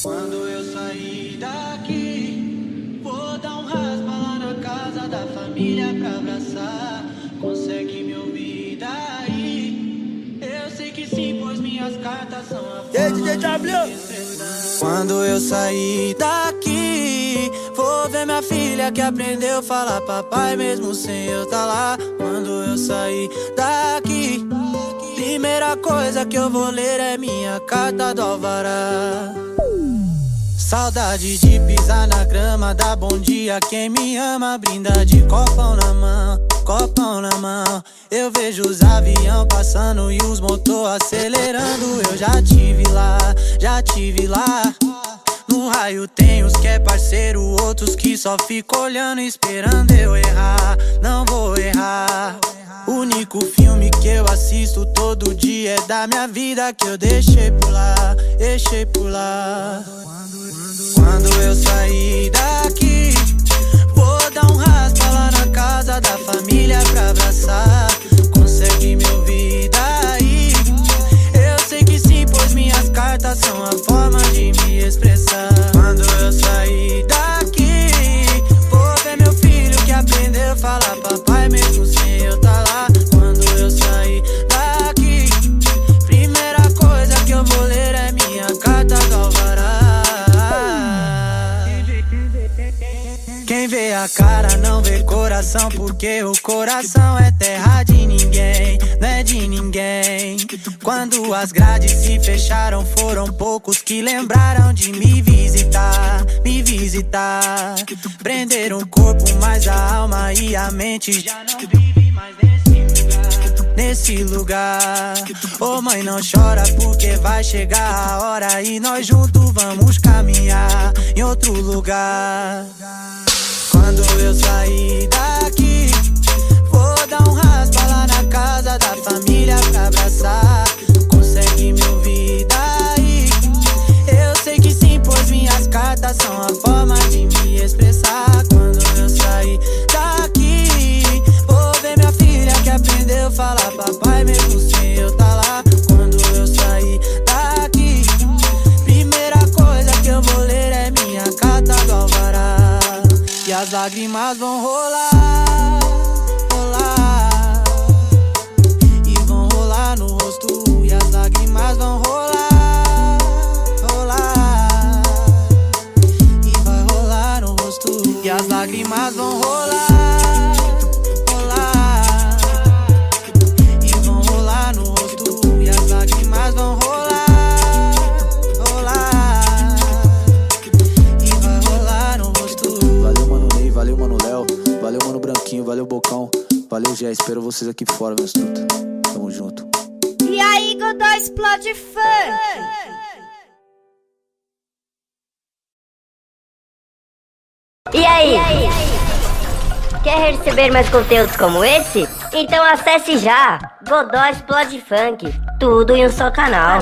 Quando eu sair daqui, vou dar um raspa lá na casa da família pra abraçar. Consegue me ouvir daí? Eu sei que sim, pois minhas cartas são a de me expressar. Quando eu sair daqui, vou ver minha filha que aprendeu a falar papai mesmo sem eu tá lá. Quando eu sair daqui, coisa que eu vou ler é minha carta do alvará. Saudade de pisar na grama, dar bom dia quem me ama, brinda de copão na mão, copão na mão. Eu vejo os avião passando e os motor acelerando. Eu já tive lá, já tive lá. No raio tem os que é parceiro, outros que só ficam olhando, esperando eu errar. Não vou errar. Único filme que eu assisto todo dia é da minha vida que eu deixei lá, deixei lá. Quando eu sair daqui, vou dar um raspa lá na casa da família pra abraçar. Consegue me ouvir daí? Eu sei que sim, pois minhas cartas são a forma vê a cara não vê coração, porque o coração é terra de ninguém, não é de ninguém. Quando as grades se fecharam, foram poucos que lembraram de me visitar, me visitar. Prenderam o corpo, mas a alma e a mente já não vive mais nesse lugar. Nesse lugar, ô mãe, não chora porque vai chegar a hora e nós juntos vamos caminhar em outro lugar. Quando eu sair daqui, vou dar um raspa lá na casa da família pra abraçar. Consegue me ouvir daí? Eu sei que sim, pois minhas cartas são a forma de me expressar. Quando eu sair daqui, vou ver minha filha que aprendeu a falar papai mesmo lágrimas vão rolar, valeu, mano Branquinho, valeu, Bocão, valeu, Gé. Espero vocês aqui fora, meus truta. Tamo junto. E aí, Godó explode funk. E aí? Quer receber mais conteúdos como esse? Então acesse já Godó Explode Funk, tudo em um só canal.